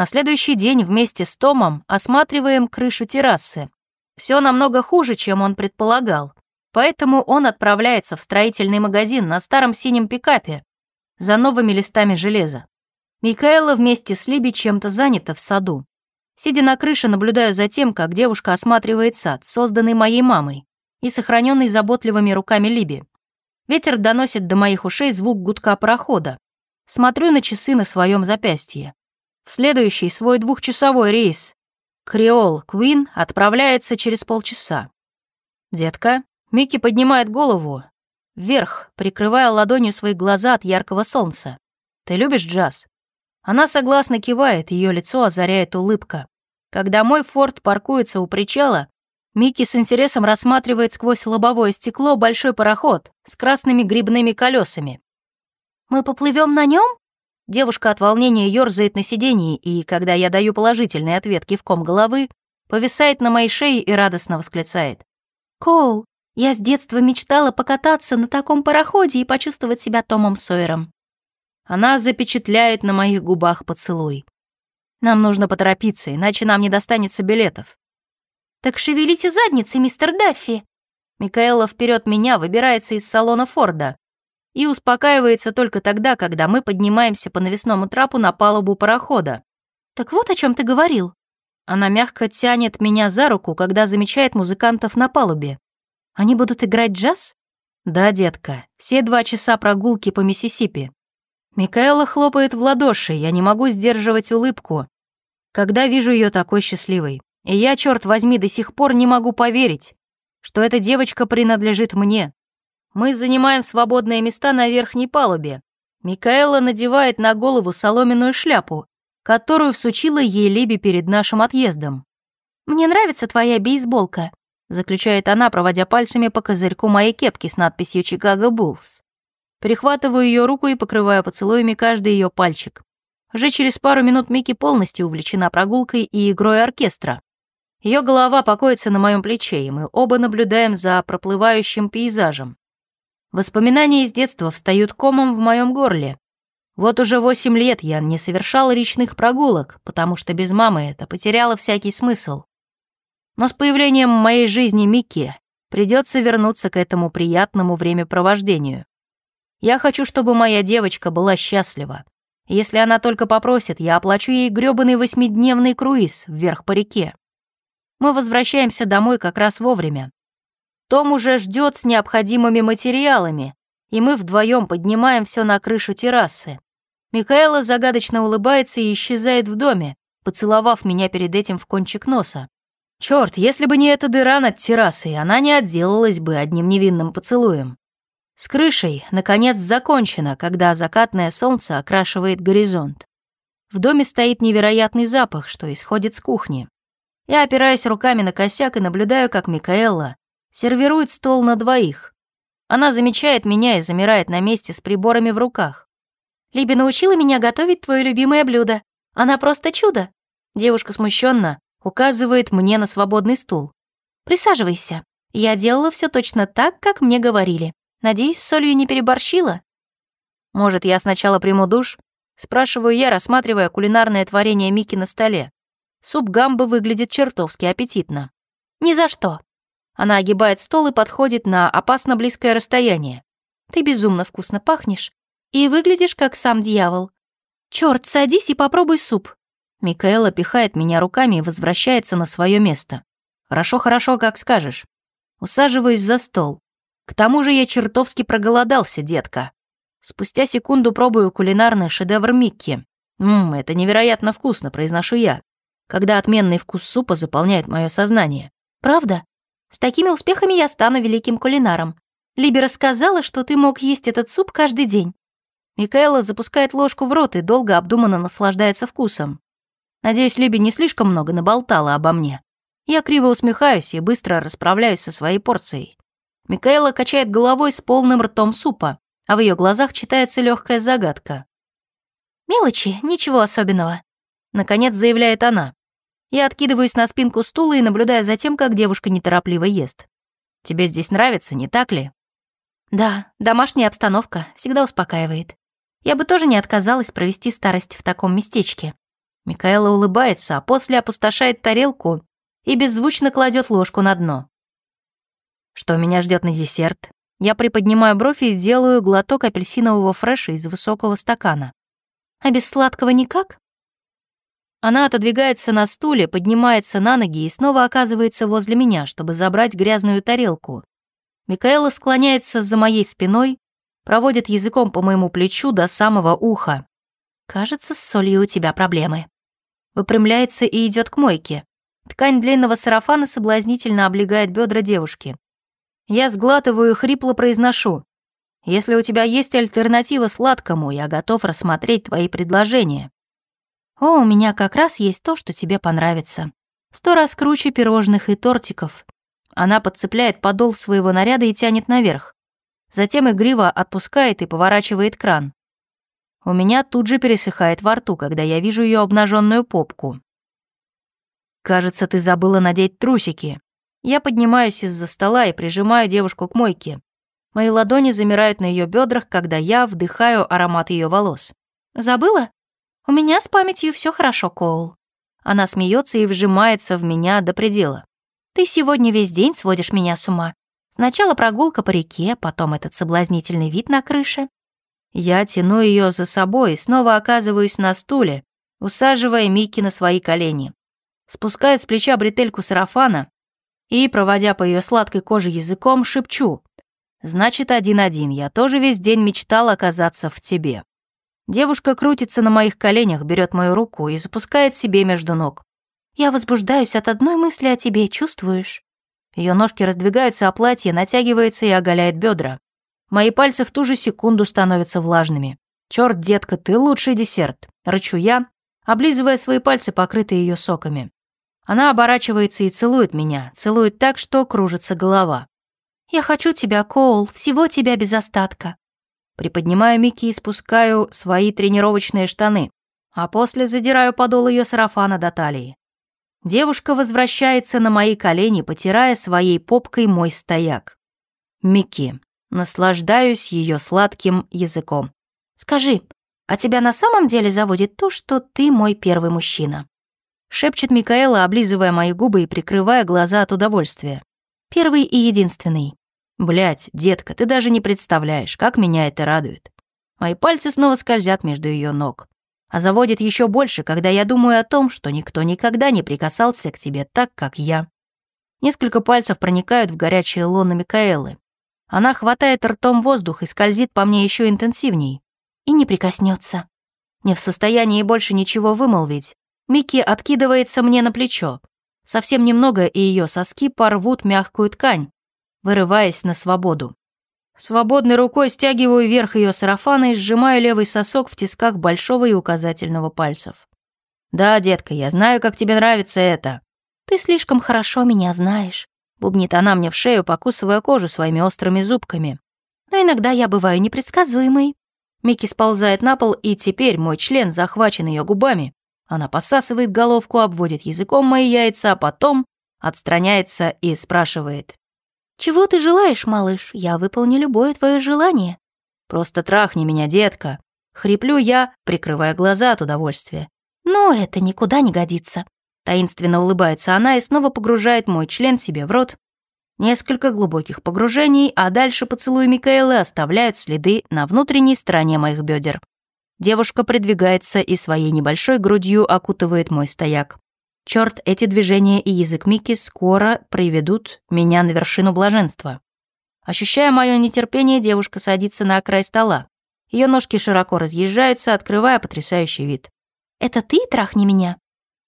На следующий день вместе с Томом осматриваем крышу террасы. Все намного хуже, чем он предполагал, поэтому он отправляется в строительный магазин на старом синем пикапе за новыми листами железа. Микаэла вместе с Либи чем-то занята в саду. Сидя на крыше, наблюдаю за тем, как девушка осматривает сад, созданный моей мамой и сохраненный заботливыми руками Либи. Ветер доносит до моих ушей звук гудка парохода. Смотрю на часы на своем запястье. Следующий свой двухчасовой рейс Креол Квин отправляется через полчаса. «Детка», Микки поднимает голову вверх, прикрывая ладонью свои глаза от яркого солнца. «Ты любишь джаз?» Она согласно кивает, ее лицо озаряет улыбка. Когда мой форт паркуется у причала, Микки с интересом рассматривает сквозь лобовое стекло большой пароход с красными грибными колесами. «Мы поплывем на нем? Девушка от волнения ёрзает на сиденье, и, когда я даю положительный ответ кивком головы, повисает на моей шее и радостно восклицает. «Коул, я с детства мечтала покататься на таком пароходе и почувствовать себя Томом Сойером». Она запечатляет на моих губах поцелуй. Нам нужно поторопиться, иначе нам не достанется билетов. «Так шевелите задницы, мистер Даффи!» Микаэла вперед меня выбирается из салона Форда и успокаивается только тогда, когда мы поднимаемся по навесному трапу на палубу парохода. «Так вот о чем ты говорил». Она мягко тянет меня за руку, когда замечает музыкантов на палубе. «Они будут играть джаз?» «Да, детка, все два часа прогулки по Миссисипи». Микаэла хлопает в ладоши, я не могу сдерживать улыбку, когда вижу ее такой счастливой. И я, черт возьми, до сих пор не могу поверить, что эта девочка принадлежит мне. Мы занимаем свободные места на верхней палубе. Микаэла надевает на голову соломенную шляпу, которую всучила ей Либи перед нашим отъездом. «Мне нравится твоя бейсболка», заключает она, проводя пальцами по козырьку моей кепки с надписью «Чикаго Буллс». Перехватываю ее руку и покрываю поцелуями каждый ее пальчик. Уже через пару минут Микки полностью увлечена прогулкой и игрой оркестра. Ее голова покоится на моем плече, и мы оба наблюдаем за проплывающим пейзажем. Воспоминания из детства встают комом в моем горле. Вот уже восемь лет я не совершал речных прогулок, потому что без мамы это потеряло всякий смысл. Но с появлением в моей жизни Микки придется вернуться к этому приятному времяпровождению. Я хочу, чтобы моя девочка была счастлива. Если она только попросит, я оплачу ей грёбаный восьмидневный круиз вверх по реке. Мы возвращаемся домой как раз вовремя. Том уже ждет с необходимыми материалами, и мы вдвоем поднимаем все на крышу террасы. Микаэла загадочно улыбается и исчезает в доме, поцеловав меня перед этим в кончик носа. Черт, если бы не эта дыра над террасой, она не отделалась бы одним невинным поцелуем. С крышей, наконец, закончено, когда закатное солнце окрашивает горизонт. В доме стоит невероятный запах, что исходит с кухни. Я опираюсь руками на косяк и наблюдаю, как Микаэла сервирует стол на двоих. Она замечает меня и замирает на месте с приборами в руках. «Либи научила меня готовить твое любимое блюдо. Она просто чудо!» Девушка смущенно указывает мне на свободный стул. «Присаживайся. Я делала все точно так, как мне говорили. Надеюсь, солью не переборщила?» «Может, я сначала приму душ?» Спрашиваю я, рассматривая кулинарное творение Мики на столе. Суп гамбы выглядит чертовски аппетитно. «Ни за что!» Она огибает стол и подходит на опасно близкое расстояние. «Ты безумно вкусно пахнешь и выглядишь как сам дьявол. Черт, садись и попробуй суп!» Микаэла пихает меня руками и возвращается на свое место. «Хорошо, хорошо, как скажешь». Усаживаюсь за стол. К тому же я чертовски проголодался, детка. Спустя секунду пробую кулинарный шедевр Микки. Ммм, это невероятно вкусно, произношу я когда отменный вкус супа заполняет мое сознание. Правда? С такими успехами я стану великим кулинаром. Либи рассказала, что ты мог есть этот суп каждый день. Микаэла запускает ложку в рот и долго обдуманно наслаждается вкусом. Надеюсь, Либи не слишком много наболтала обо мне. Я криво усмехаюсь и быстро расправляюсь со своей порцией. Микаэла качает головой с полным ртом супа, а в ее глазах читается легкая загадка. «Мелочи, ничего особенного», — наконец заявляет она. Я откидываюсь на спинку стула и наблюдаю за тем, как девушка неторопливо ест. Тебе здесь нравится, не так ли? Да, домашняя обстановка всегда успокаивает. Я бы тоже не отказалась провести старость в таком местечке. Микаэла улыбается, а после опустошает тарелку и беззвучно кладет ложку на дно. Что меня ждет на десерт? Я приподнимаю бровь и делаю глоток апельсинового фреша из высокого стакана. А без сладкого никак? Она отодвигается на стуле, поднимается на ноги и снова оказывается возле меня, чтобы забрать грязную тарелку. Микаэла склоняется за моей спиной, проводит языком по моему плечу до самого уха. «Кажется, с солью у тебя проблемы». Выпрямляется и идет к мойке. Ткань длинного сарафана соблазнительно облегает бедра девушки. Я сглатываю и хрипло произношу. «Если у тебя есть альтернатива сладкому, я готов рассмотреть твои предложения». «О, у меня как раз есть то, что тебе понравится. Сто раз круче пирожных и тортиков». Она подцепляет подол своего наряда и тянет наверх. Затем игриво отпускает и поворачивает кран. У меня тут же пересыхает во рту, когда я вижу ее обнаженную попку. «Кажется, ты забыла надеть трусики». Я поднимаюсь из-за стола и прижимаю девушку к мойке. Мои ладони замирают на ее бедрах, когда я вдыхаю аромат ее волос. «Забыла?» «У меня с памятью все хорошо, Коул». Она смеется и вжимается в меня до предела. «Ты сегодня весь день сводишь меня с ума. Сначала прогулка по реке, потом этот соблазнительный вид на крыше». Я тяну ее за собой и снова оказываюсь на стуле, усаживая Микки на свои колени. Спускаю с плеча бретельку сарафана и, проводя по ее сладкой коже языком, шепчу. «Значит, один-один, я тоже весь день мечтал оказаться в тебе». Девушка крутится на моих коленях, берет мою руку и запускает себе между ног. «Я возбуждаюсь от одной мысли о тебе, чувствуешь?» Ее ножки раздвигаются, а платье натягивается и оголяет бедра. Мои пальцы в ту же секунду становятся влажными. Черт, детка, ты лучший десерт!» Рычу я, облизывая свои пальцы, покрытые ее соками. Она оборачивается и целует меня, целует так, что кружится голова. «Я хочу тебя, Коул, всего тебя без остатка. Приподнимаю Микки и спускаю свои тренировочные штаны, а после задираю подол ее сарафана до талии. Девушка возвращается на мои колени, потирая своей попкой мой стояк. Микки. Наслаждаюсь ее сладким языком. «Скажи, а тебя на самом деле заводит то, что ты мой первый мужчина?» Шепчет Микаэла, облизывая мои губы и прикрывая глаза от удовольствия. «Первый и единственный. Блять, детка, ты даже не представляешь, как меня это радует. Мои пальцы снова скользят между ее ног. А заводит еще больше, когда я думаю о том, что никто никогда не прикасался к тебе так, как я. Несколько пальцев проникают в горячие лоны Микаэлы. Она хватает ртом воздух и скользит по мне еще интенсивней. И не прикоснется. Не в состоянии больше ничего вымолвить. Микки откидывается мне на плечо. Совсем немного, и ее соски порвут мягкую ткань, вырываясь на свободу. Свободной рукой стягиваю вверх ее сарафана и сжимаю левый сосок в тисках большого и указательного пальцев. «Да, детка, я знаю, как тебе нравится это». «Ты слишком хорошо меня знаешь», — бубнит она мне в шею, покусывая кожу своими острыми зубками. «Но иногда я бываю непредсказуемой». Микки сползает на пол, и теперь мой член захвачен ее губами. Она посасывает головку, обводит языком мои яйца, а потом отстраняется и спрашивает. «Чего ты желаешь, малыш? Я выполню любое твое желание». «Просто трахни меня, детка». Хриплю я, прикрывая глаза от удовольствия. «Но это никуда не годится». Таинственно улыбается она и снова погружает мой член себе в рот. Несколько глубоких погружений, а дальше поцелуи Микаэлы оставляют следы на внутренней стороне моих бедер. Девушка придвигается и своей небольшой грудью окутывает мой стояк. Черт, эти движения и язык Микки скоро приведут меня на вершину блаженства. Ощущая мое нетерпение, девушка садится на край стола. Ее ножки широко разъезжаются, открывая потрясающий вид. «Это ты трахни меня?»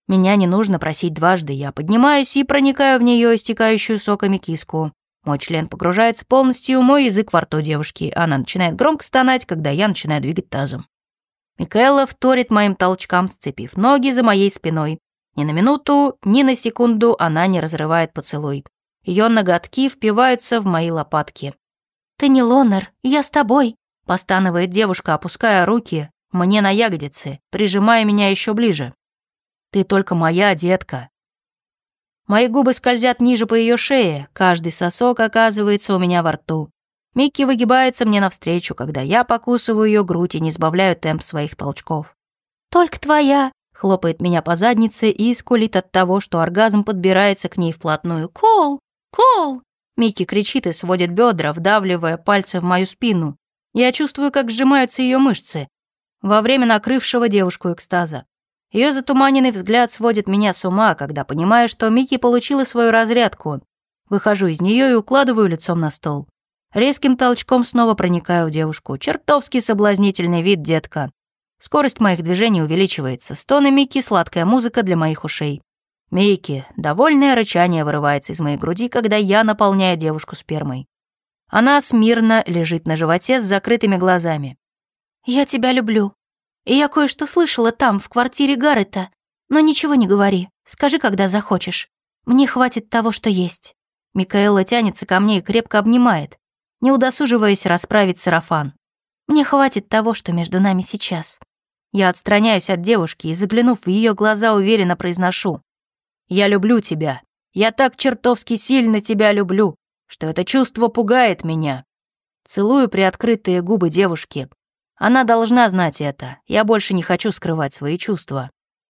Меня не нужно просить дважды. Я поднимаюсь и проникаю в нее истекающую соками киску. Мой член погружается полностью, мой язык во рту девушки. Она начинает громко стонать, когда я начинаю двигать тазом. Микаэла вторит моим толчкам, сцепив ноги за моей спиной. Ни на минуту, ни на секунду она не разрывает поцелуй. Ее ноготки впиваются в мои лопатки. «Ты не лонер, я с тобой», — постанывает девушка, опуская руки мне на ягодицы, прижимая меня еще ближе. «Ты только моя детка». Мои губы скользят ниже по ее шее, каждый сосок оказывается у меня во рту. Микки выгибается мне навстречу, когда я покусываю ее грудь и не сбавляю темп своих толчков. «Только твоя», хлопает меня по заднице и скулит от того, что оргазм подбирается к ней вплотную. «Кол! Кол!» Микки кричит и сводит бедра, вдавливая пальцы в мою спину. Я чувствую, как сжимаются ее мышцы во время накрывшего девушку экстаза. Ее затуманенный взгляд сводит меня с ума, когда понимаю, что Микки получила свою разрядку. Выхожу из нее и укладываю лицом на стол. Резким толчком снова проникаю в девушку. Чертовски соблазнительный вид, детка. Скорость моих движений увеличивается. Стоны Микки — сладкая музыка для моих ушей. Микки, довольное рычание вырывается из моей груди, когда я наполняю девушку спермой. Она смирно лежит на животе с закрытыми глазами. «Я тебя люблю. И я кое-что слышала там, в квартире Гаррета. Но ничего не говори. Скажи, когда захочешь. Мне хватит того, что есть». Микаэла тянется ко мне и крепко обнимает, не удосуживаясь расправить сарафан. «Мне хватит того, что между нами сейчас». Я отстраняюсь от девушки и, заглянув в ее глаза, уверенно произношу. Я люблю тебя. Я так чертовски сильно тебя люблю, что это чувство пугает меня. Целую приоткрытые губы девушки. Она должна знать это. Я больше не хочу скрывать свои чувства.